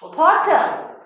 Potter.